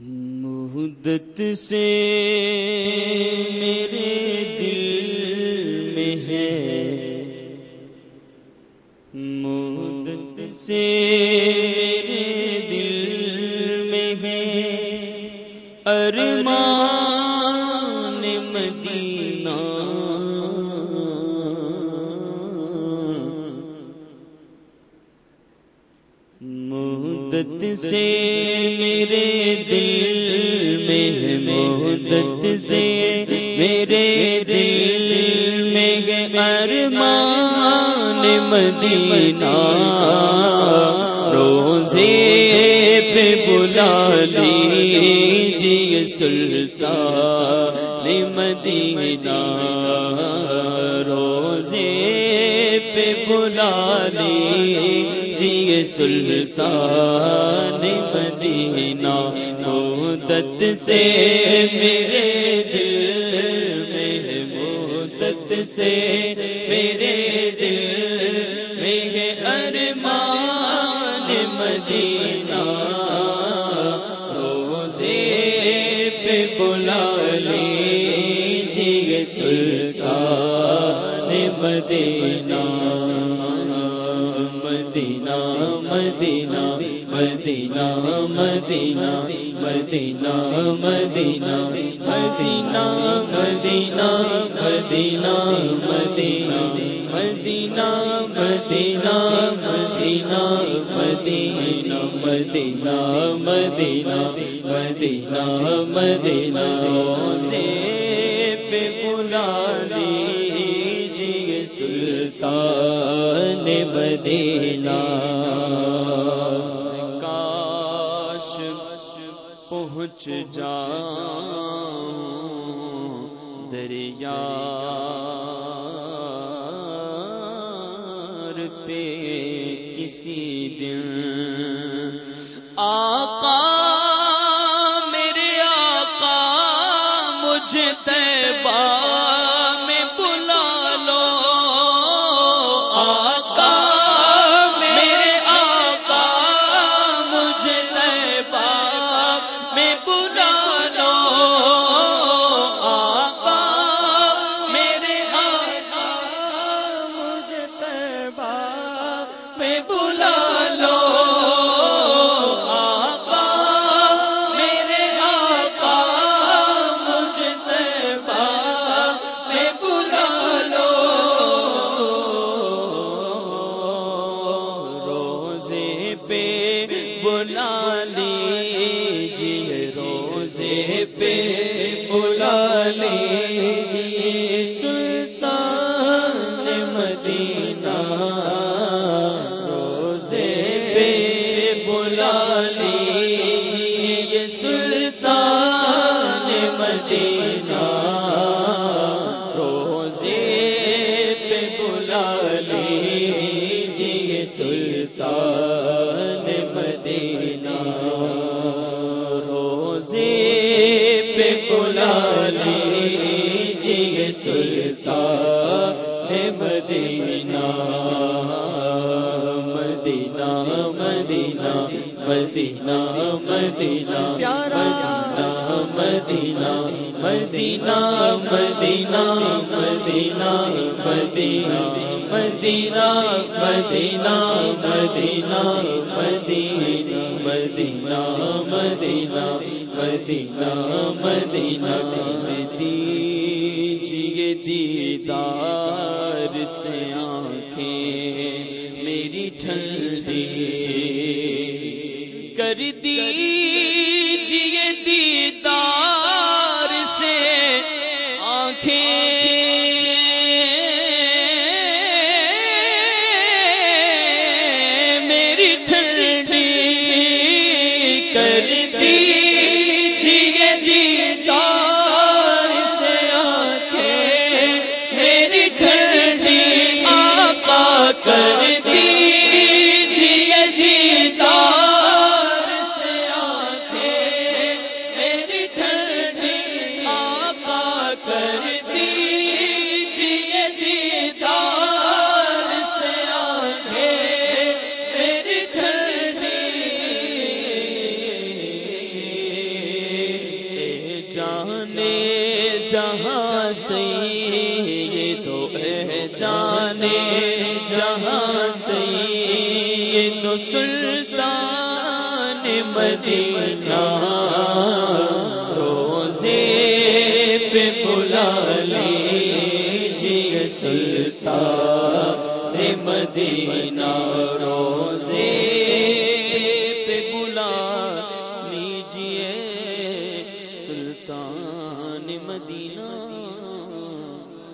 مدت سے میرے دل میں ہے۔ مدت سے مدت سے میرے دل میں ہے مدت سے میرے دل میں ارمان مدینہ روزے پہ بلا لیجیے سلطان مدینہ روزے پہ بلا لیجیے جی، سلطان مدینہ، مدت سے میرے دل میں مدت سے میرے دل میں ہے ارمان مدینہ۔ روزے پہ بلا لیجیے، سلطان مدینہ۔ مدینہ مدینہ مدینہ مدینہ مدینہ مدینہ مدینہ مدینہ مدینہ مدینہ مدینہ مدینہ مدینہ مدینہ مدینہ مدینہ مدینہ مدینہ سے پہ بلا لیجیے سلطان مدینہ۔ کاش پہنچ جاؤں دریا پہ کسی دن۔ آقا میرے آقا مجھے تیبا بلا لیجیے روزے پہ بلا لیجیے سلطان مدینہ لیجیے سلطان مدینہ مدینہ مدینہ مدینہ مدینہ پیارا مدینہ مدینہ مدینہ مدینہ مدینہ مدینہ مدینہ مدینہ مدینہ مدینہ مدینہ مدینہ مدینہ دیجیے دیدار سے آنکھیں میری ٹھنڈی کر دیجیے دی سے یہ تو جانے جہاں سے یہ تو سلطان مدینہ روزے پہ بلا لیجیے سلطان مدینہ